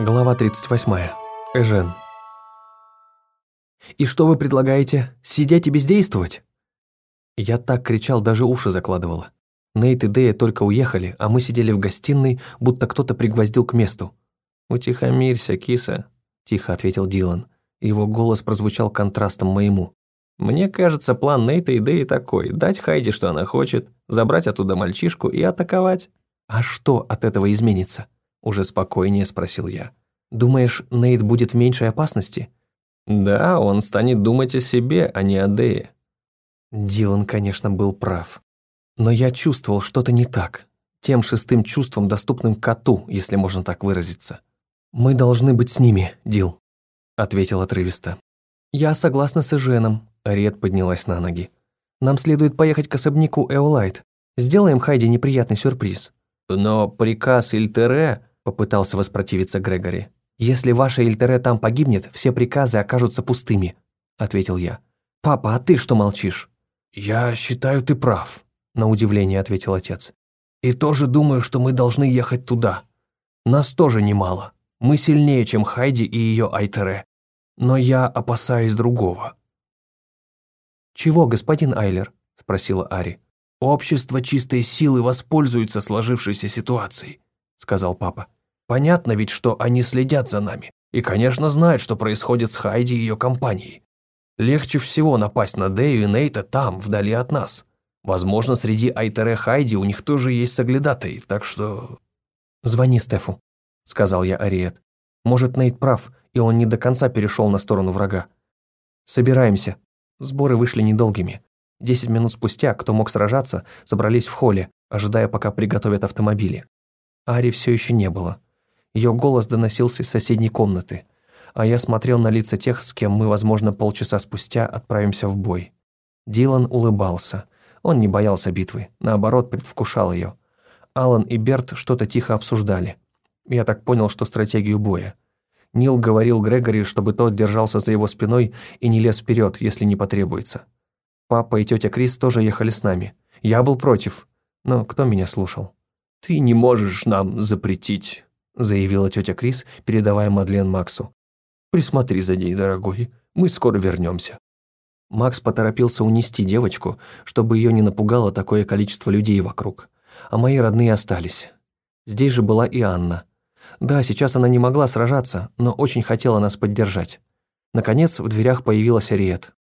Глава 38. Эжен. «И что вы предлагаете? Сидеть и бездействовать?» Я так кричал, даже уши закладывало. Нейт и Дэя только уехали, а мы сидели в гостиной, будто кто-то пригвоздил к месту. «Утихомирься, киса», – тихо ответил Дилан. Его голос прозвучал контрастом моему. «Мне кажется, план Нейта и Дэи такой – дать Хайди, что она хочет, забрать оттуда мальчишку и атаковать». «А что от этого изменится?» Уже спокойнее спросил я. «Думаешь, Нейт будет в меньшей опасности?» «Да, он станет думать о себе, а не о Дее». Дилан, конечно, был прав. Но я чувствовал что-то не так. Тем шестым чувством, доступным коту, если можно так выразиться. «Мы должны быть с ними, Дил», — ответил отрывисто. «Я согласна с Эженом», — Ред поднялась на ноги. «Нам следует поехать к особняку Эолайт. Сделаем Хайди неприятный сюрприз». «Но приказ Ильтере...» попытался воспротивиться Грегори. «Если ваша Ильтере там погибнет, все приказы окажутся пустыми», — ответил я. «Папа, а ты что молчишь?» «Я считаю, ты прав», — на удивление ответил отец. «И тоже думаю, что мы должны ехать туда. Нас тоже немало. Мы сильнее, чем Хайди и ее Айтере. Но я опасаюсь другого». «Чего, господин Айлер?» — спросила Ари. «Общество чистой силы воспользуется сложившейся ситуацией», — сказал папа. Понятно ведь, что они следят за нами. И, конечно, знают, что происходит с Хайди и ее компанией. Легче всего напасть на Дэю и Нейта там, вдали от нас. Возможно, среди Айтере Хайди у них тоже есть соглядатые, так что... «Звони Стефу», — сказал я Ариет. «Может, Нейт прав, и он не до конца перешел на сторону врага. Собираемся». Сборы вышли недолгими. Десять минут спустя, кто мог сражаться, собрались в холле, ожидая, пока приготовят автомобили. Ари все еще не было. Ее голос доносился из соседней комнаты, а я смотрел на лица тех, с кем мы, возможно, полчаса спустя отправимся в бой. Дилан улыбался. Он не боялся битвы, наоборот, предвкушал ее. Алан и Берт что-то тихо обсуждали. Я так понял, что стратегию боя. Нил говорил Грегори, чтобы тот держался за его спиной и не лез вперед, если не потребуется. Папа и тетя Крис тоже ехали с нами. Я был против, но кто меня слушал? «Ты не можешь нам запретить заявила тетя Крис, передавая Мадлен Максу. «Присмотри за ней, дорогой, мы скоро вернемся». Макс поторопился унести девочку, чтобы ее не напугало такое количество людей вокруг. А мои родные остались. Здесь же была и Анна. Да, сейчас она не могла сражаться, но очень хотела нас поддержать. Наконец, в дверях появилась Ариет.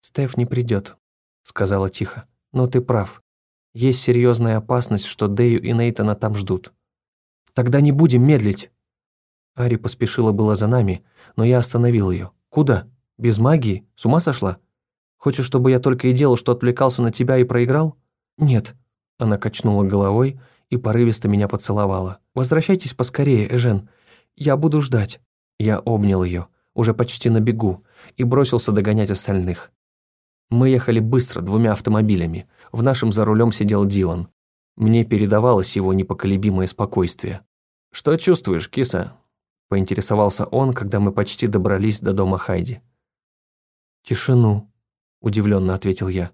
«Стеф не придет», — сказала тихо. «Но ты прав. Есть серьезная опасность, что Дэю и Нейтана там ждут. Тогда не будем медлить». Ари поспешила было за нами, но я остановил ее. «Куда? Без магии? С ума сошла? Хочешь, чтобы я только и делал, что отвлекался на тебя и проиграл?» «Нет». Она качнула головой и порывисто меня поцеловала. «Возвращайтесь поскорее, Эжен. Я буду ждать». Я обнял ее, уже почти на бегу, и бросился догонять остальных. Мы ехали быстро, двумя автомобилями. В нашем за рулем сидел Дилан. Мне передавалось его непоколебимое спокойствие. «Что чувствуешь, киса?» – поинтересовался он, когда мы почти добрались до дома Хайди. «Тишину», – удивленно ответил я.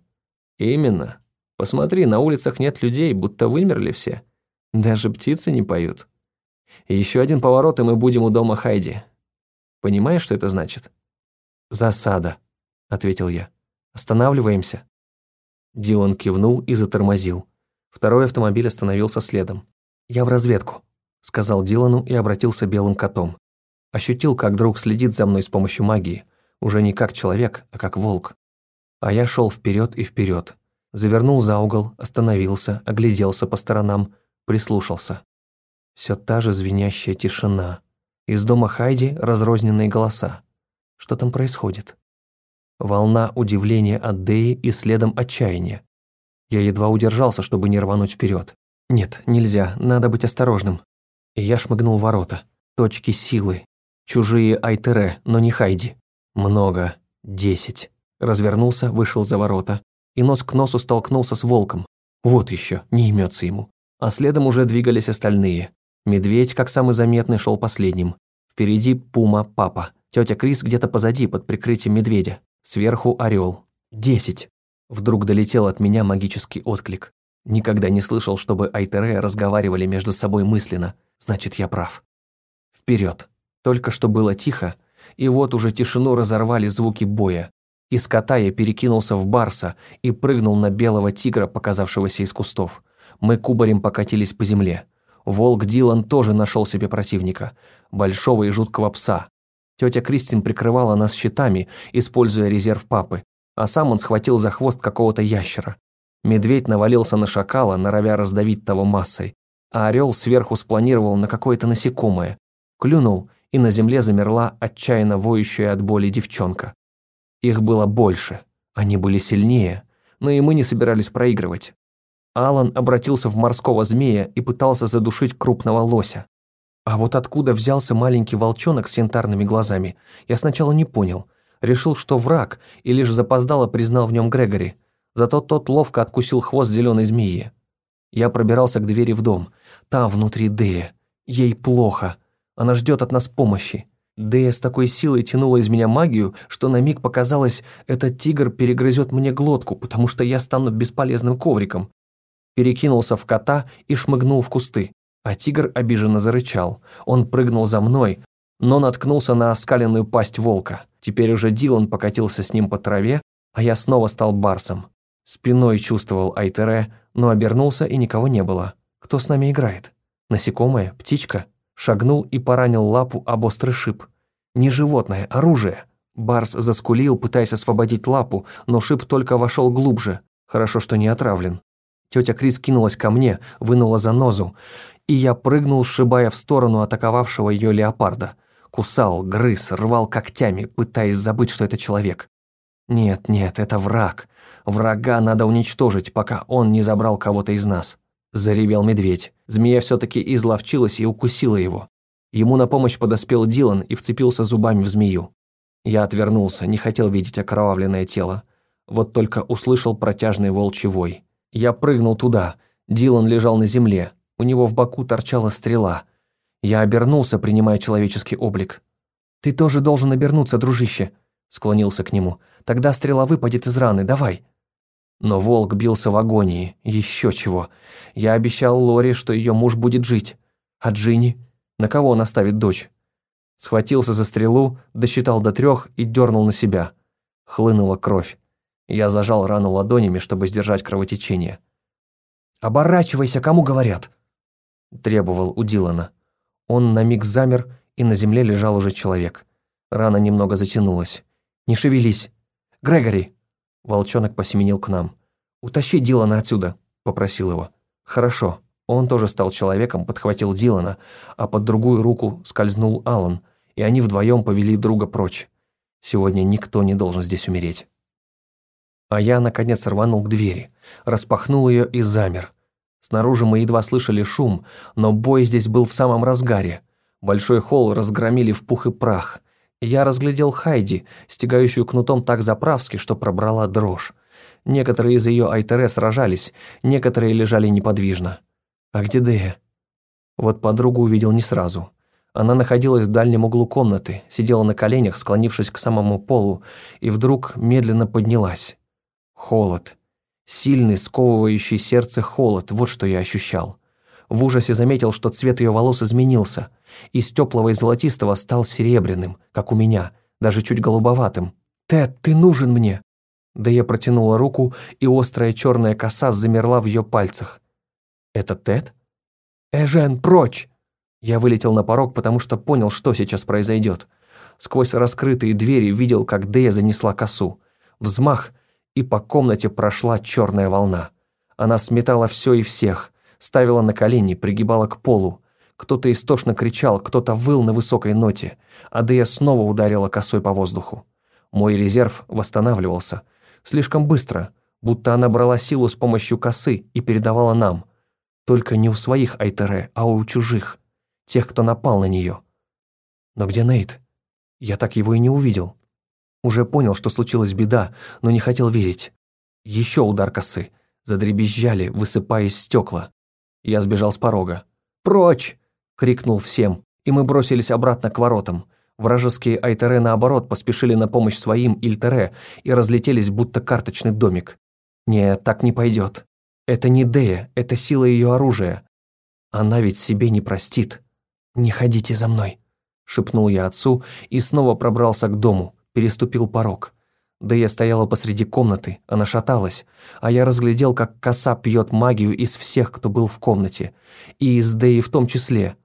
«Именно. Посмотри, на улицах нет людей, будто вымерли все. Даже птицы не поют. Еще один поворот, и мы будем у дома Хайди. Понимаешь, что это значит?» «Засада», – ответил я. «Останавливаемся». Дилан кивнул и затормозил. Второй автомобиль остановился следом. «Я в разведку», сказал Дилану и обратился белым котом. Ощутил, как друг следит за мной с помощью магии, уже не как человек, а как волк. А я шел вперед и вперед. Завернул за угол, остановился, огляделся по сторонам, прислушался. Все та же звенящая тишина. Из дома Хайди разрозненные голоса. Что там происходит? Волна удивления от Деи и следом отчаяния. Я едва удержался, чтобы не рвануть вперед. Нет, нельзя, надо быть осторожным. Я шмыгнул ворота. Точки силы. Чужие Айтере, но не Хайди. Много. Десять. Развернулся, вышел за ворота. И нос к носу столкнулся с волком. Вот еще, не имется ему. А следом уже двигались остальные. Медведь, как самый заметный, шел последним. Впереди Пума, Папа. Тетя Крис где-то позади, под прикрытием медведя. Сверху орел. Десять. Вдруг долетел от меня магический отклик. Никогда не слышал, чтобы Айтере разговаривали между собой мысленно. Значит, я прав. Вперед. Только что было тихо, и вот уже тишину разорвали звуки боя. Из кота я перекинулся в барса и прыгнул на белого тигра, показавшегося из кустов. Мы кубарем покатились по земле. Волк Дилан тоже нашел себе противника, большого и жуткого пса. Тетя Кристин прикрывала нас щитами, используя резерв папы, а сам он схватил за хвост какого-то ящера. Медведь навалился на шакала, норовя раздавить того массой, а орел сверху спланировал на какое-то насекомое, клюнул, и на земле замерла отчаянно воющая от боли девчонка. Их было больше, они были сильнее, но и мы не собирались проигрывать. Алан обратился в морского змея и пытался задушить крупного лося. А вот откуда взялся маленький волчонок с янтарными глазами, я сначала не понял. Решил, что враг, и лишь запоздало признал в нем Грегори. Зато тот ловко откусил хвост зеленой змеи. Я пробирался к двери в дом. Там внутри Дея. Ей плохо. Она ждет от нас помощи. Дея с такой силой тянула из меня магию, что на миг показалось, этот тигр перегрызет мне глотку, потому что я стану бесполезным ковриком перекинулся в кота и шмыгнул в кусты. А тигр обиженно зарычал. Он прыгнул за мной, но наткнулся на оскаленную пасть волка. Теперь уже Дилан покатился с ним по траве, а я снова стал барсом. Спиной чувствовал Айтере, но обернулся и никого не было. Кто с нами играет? Насекомое? Птичка? Шагнул и поранил лапу об острый шип. Не животное, оружие. Барс заскулил, пытаясь освободить лапу, но шип только вошел глубже. Хорошо, что не отравлен. Тетя Крис кинулась ко мне, вынула занозу, и я прыгнул, сшибая в сторону атаковавшего ее леопарда. Кусал, грыз, рвал когтями, пытаясь забыть, что это человек. Нет, нет, это враг. Врага надо уничтожить, пока он не забрал кого-то из нас. Заревел медведь. Змея все-таки изловчилась и укусила его. Ему на помощь подоспел Дилан и вцепился зубами в змею. Я отвернулся, не хотел видеть окровавленное тело. Вот только услышал протяжный волчий вой. Я прыгнул туда. Дилан лежал на земле. У него в боку торчала стрела. Я обернулся, принимая человеческий облик. «Ты тоже должен обернуться, дружище», — склонился к нему. «Тогда стрела выпадет из раны, давай». Но волк бился в агонии. Еще чего. Я обещал Лори, что ее муж будет жить. А Джинни? На кого он оставит дочь? Схватился за стрелу, досчитал до трех и дернул на себя. Хлынула кровь. Я зажал рану ладонями, чтобы сдержать кровотечение. «Оборачивайся, кому говорят!» Требовал у Дилана. Он на миг замер, и на земле лежал уже человек. Рана немного затянулась. «Не шевелись! Грегори!» Волчонок посеменил к нам. «Утащи Дилана отсюда!» – попросил его. «Хорошо». Он тоже стал человеком, подхватил Дилана, а под другую руку скользнул Алан, и они вдвоем повели друга прочь. Сегодня никто не должен здесь умереть. А я, наконец, рванул к двери, распахнул ее и замер. Снаружи мы едва слышали шум, но бой здесь был в самом разгаре. Большой холл разгромили в пух и прах. Я разглядел Хайди, стягающую кнутом так заправски, что пробрала дрожь. Некоторые из ее Айтере сражались, некоторые лежали неподвижно. А где Дея? Вот подругу увидел не сразу. Она находилась в дальнем углу комнаты, сидела на коленях, склонившись к самому полу, и вдруг медленно поднялась. Холод. Сильный, сковывающий сердце холод, вот что я ощущал. В ужасе заметил, что цвет ее волос изменился. Из теплого и золотистого стал серебряным, как у меня, даже чуть голубоватым. «Тед, ты нужен мне!» Да я протянула руку, и острая черная коса замерла в ее пальцах. «Это Тед?» «Эжен, прочь!» Я вылетел на порог, потому что понял, что сейчас произойдет. Сквозь раскрытые двери видел, как Дея занесла косу. Взмах — и по комнате прошла черная волна. Она сметала все и всех, ставила на колени, пригибала к полу. Кто-то истошно кричал, кто-то выл на высокой ноте, а Дея снова ударила косой по воздуху. Мой резерв восстанавливался. Слишком быстро, будто она брала силу с помощью косы и передавала нам. Только не у своих Айтере, а у чужих. Тех, кто напал на нее. Но где Нейт? Я так его и не увидел. Уже понял, что случилась беда, но не хотел верить. Еще удар косы. Задребезжали, высыпаясь стекла. Я сбежал с порога. «Прочь!» — крикнул всем, и мы бросились обратно к воротам. Вражеские Айтере, наоборот, поспешили на помощь своим Ильтере и разлетелись, будто карточный домик. Нет, так не пойдет. Это не Дея, это сила ее оружия. Она ведь себе не простит. Не ходите за мной. — шепнул я отцу и снова пробрался к дому, переступил порог. Дэя стояла посреди комнаты, она шаталась, а я разглядел, как коса пьет магию из всех, кто был в комнате, и из Дэи в том числе.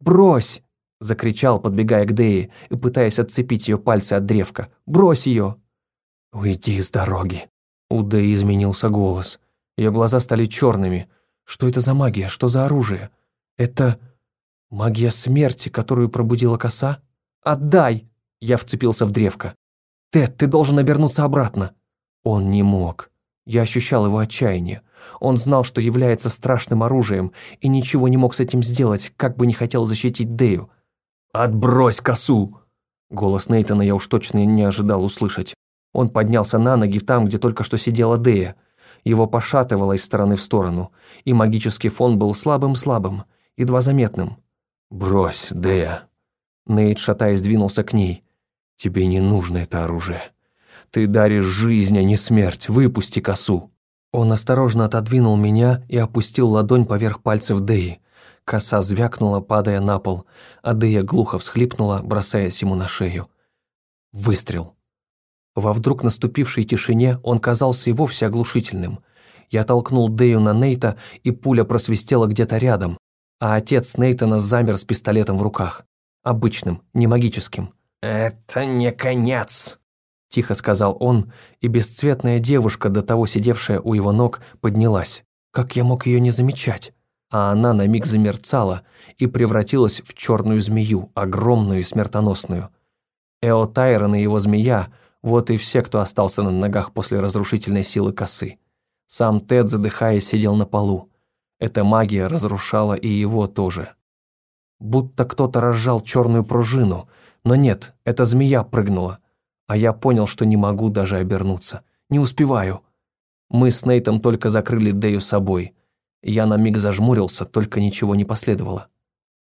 «Брось!» — закричал, подбегая к Дэи и пытаясь отцепить ее пальцы от древка. «Брось ее!» «Уйди с дороги!» У Дэи изменился голос. Ее глаза стали черными. «Что это за магия? Что за оружие? Это магия смерти, которую пробудила коса? Отдай!» Я вцепился в древко. «Тед, ты должен обернуться обратно!» Он не мог. Я ощущал его отчаяние. Он знал, что является страшным оружием, и ничего не мог с этим сделать, как бы не хотел защитить Дэю. «Отбрось косу!» Голос Нейтана я уж точно не ожидал услышать. Он поднялся на ноги там, где только что сидела Дэя. Его пошатывало из стороны в сторону, и магический фон был слабым-слабым, едва заметным. «Брось, Дэя!» Нейт, шатаясь, двинулся к ней. Тебе не нужно это оружие. Ты даришь жизнь, а не смерть. Выпусти косу». Он осторожно отодвинул меня и опустил ладонь поверх пальцев Деи. Коса звякнула, падая на пол, а Дея глухо всхлипнула, бросаясь ему на шею. Выстрел. Во вдруг наступившей тишине он казался и вовсе оглушительным. Я толкнул Дею на Нейта, и пуля просвистела где-то рядом, а отец Нейтана замер с пистолетом в руках. Обычным, не магическим. «Это не конец», – тихо сказал он, и бесцветная девушка, до того сидевшая у его ног, поднялась. Как я мог ее не замечать? А она на миг замерцала и превратилась в черную змею, огромную и смертоносную. Эо Тайрон и его змея – вот и все, кто остался на ногах после разрушительной силы косы. Сам Тед, задыхаясь, сидел на полу. Эта магия разрушала и его тоже. Будто кто-то разжал черную пружину – но нет, эта змея прыгнула. А я понял, что не могу даже обернуться. Не успеваю. Мы с Нейтом только закрыли Дэю собой. Я на миг зажмурился, только ничего не последовало.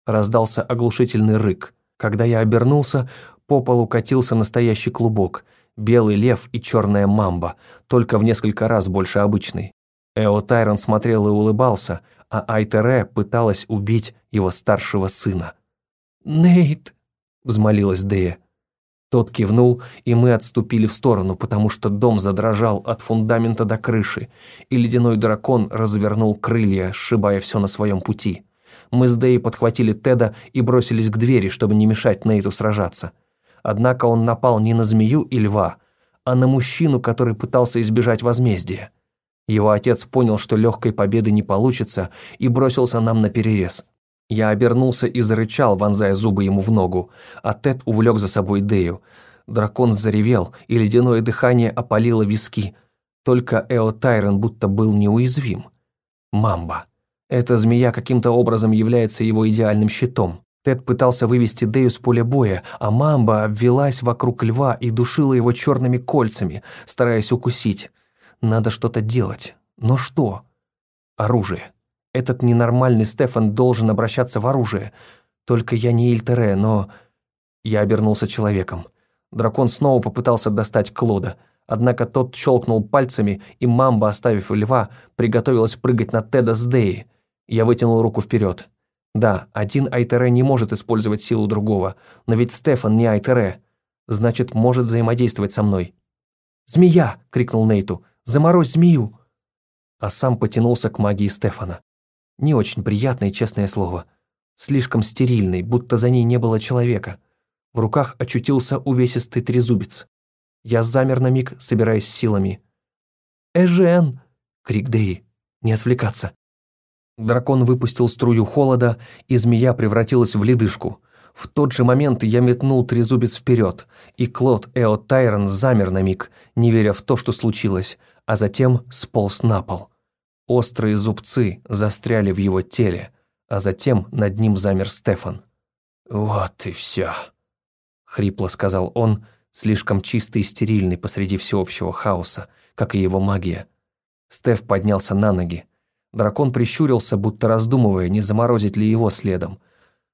Раздался оглушительный рык. Когда я обернулся, по полу катился настоящий клубок. Белый лев и черная мамба, только в несколько раз больше обычной. Эо Тайрон смотрел и улыбался, а Айтере пыталась убить его старшего сына. «Нейт!» Взмолилась Дея. Тот кивнул, и мы отступили в сторону, потому что дом задрожал от фундамента до крыши, и ледяной дракон развернул крылья, сшибая все на своем пути. Мы с Дей подхватили Теда и бросились к двери, чтобы не мешать Нейту сражаться. Однако он напал не на змею и льва, а на мужчину, который пытался избежать возмездия. Его отец понял, что легкой победы не получится, и бросился нам на перерез. Я обернулся и зарычал, вонзая зубы ему в ногу, а Тед увлек за собой Дею. Дракон заревел, и ледяное дыхание опалило виски. Только Эо Тайрон будто был неуязвим. Мамба. Эта змея каким-то образом является его идеальным щитом. Тед пытался вывести Дею с поля боя, а Мамба обвелась вокруг льва и душила его черными кольцами, стараясь укусить. Надо что-то делать. Но что? Оружие. Этот ненормальный Стефан должен обращаться в оружие. Только я не Ильтере, но... Я обернулся человеком. Дракон снова попытался достать Клода, однако тот щелкнул пальцами, и мамба, оставив льва, приготовилась прыгать на Теда с Деи. Я вытянул руку вперед. Да, один Айтере не может использовать силу другого, но ведь Стефан не Айтере. Значит, может взаимодействовать со мной. «Змея!» — крикнул Нейту. «Заморозь змею!» А сам потянулся к магии Стефана. Не очень приятное, честное слово. Слишком стерильный, будто за ней не было человека. В руках очутился увесистый трезубец. Я замер на миг, собираясь силами. «Эжен!» — крик Деи. «Не отвлекаться!» Дракон выпустил струю холода, и змея превратилась в ледышку. В тот же момент я метнул трезубец вперед, и Клод Эо Тайрон замер на миг, не веря в то, что случилось, а затем сполз на пол. Острые зубцы застряли в его теле, а затем над ним замер Стефан. «Вот и все», — хрипло сказал он, слишком чистый и стерильный посреди всеобщего хаоса, как и его магия. Стеф поднялся на ноги. Дракон прищурился, будто раздумывая, не заморозить ли его следом.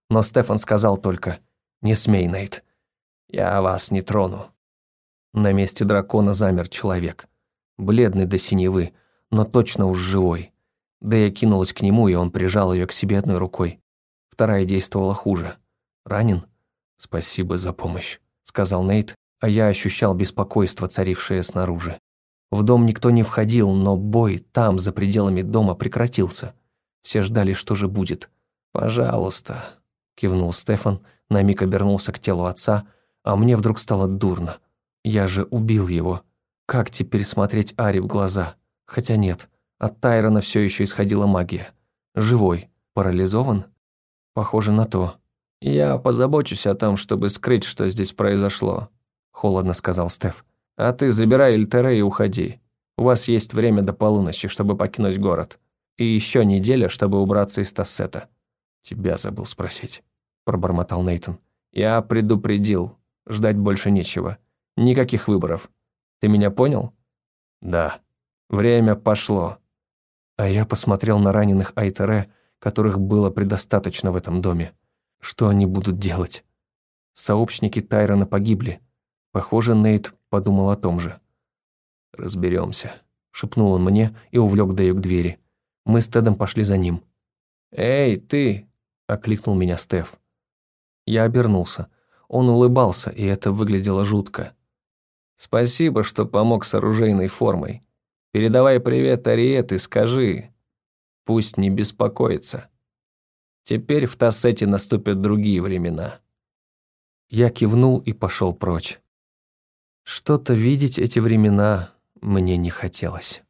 Но Стефан сказал только «Не смей, Нейт, я вас не трону». На месте дракона замер человек, бледный до синевы, но точно уж живой. Дэя кинулась к нему, и он прижал ее к себе одной рукой. Вторая действовала хуже. Ранен? «Спасибо за помощь», — сказал Нейт, а я ощущал беспокойство, царившее снаружи. В дом никто не входил, но бой там, за пределами дома, прекратился. Все ждали, что же будет. «Пожалуйста», — кивнул Стефан, на миг обернулся к телу отца, а мне вдруг стало дурно. Я же убил его. Как теперь смотреть Ари в глаза? Хотя нет, от Тайрона все еще исходила магия. Живой, парализован? Похоже на то. «Я позабочусь о том, чтобы скрыть, что здесь произошло», — холодно сказал Стеф. «А ты забирай Эльтере и уходи. У вас есть время до полуночи, чтобы покинуть город. И еще неделя, чтобы убраться из Тассета». «Тебя забыл спросить», — пробормотал Нейтон. «Я предупредил. Ждать больше нечего. Никаких выборов. Ты меня понял?» «Да. Время пошло». А я посмотрел на раненых Айтере, которых было предостаточно в этом доме. Что они будут делать? Сообщники Тайрона погибли. Похоже, Нейт подумал о том же. «Разберемся», — шепнул он мне и увлек Дэю к двери. Мы с Тедом пошли за ним. «Эй, ты!» — окликнул меня Стеф. Я обернулся. Он улыбался, и это выглядело жутко. «Спасибо, что помог с оружейной формой. Передавай привет Ариет и скажи, пусть не беспокоится». Теперь в Тассете наступят другие времена. Я кивнул и пошел прочь. Что-то видеть эти времена мне не хотелось.